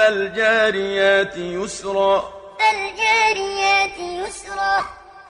فالجاريات يسرا. فالجاريات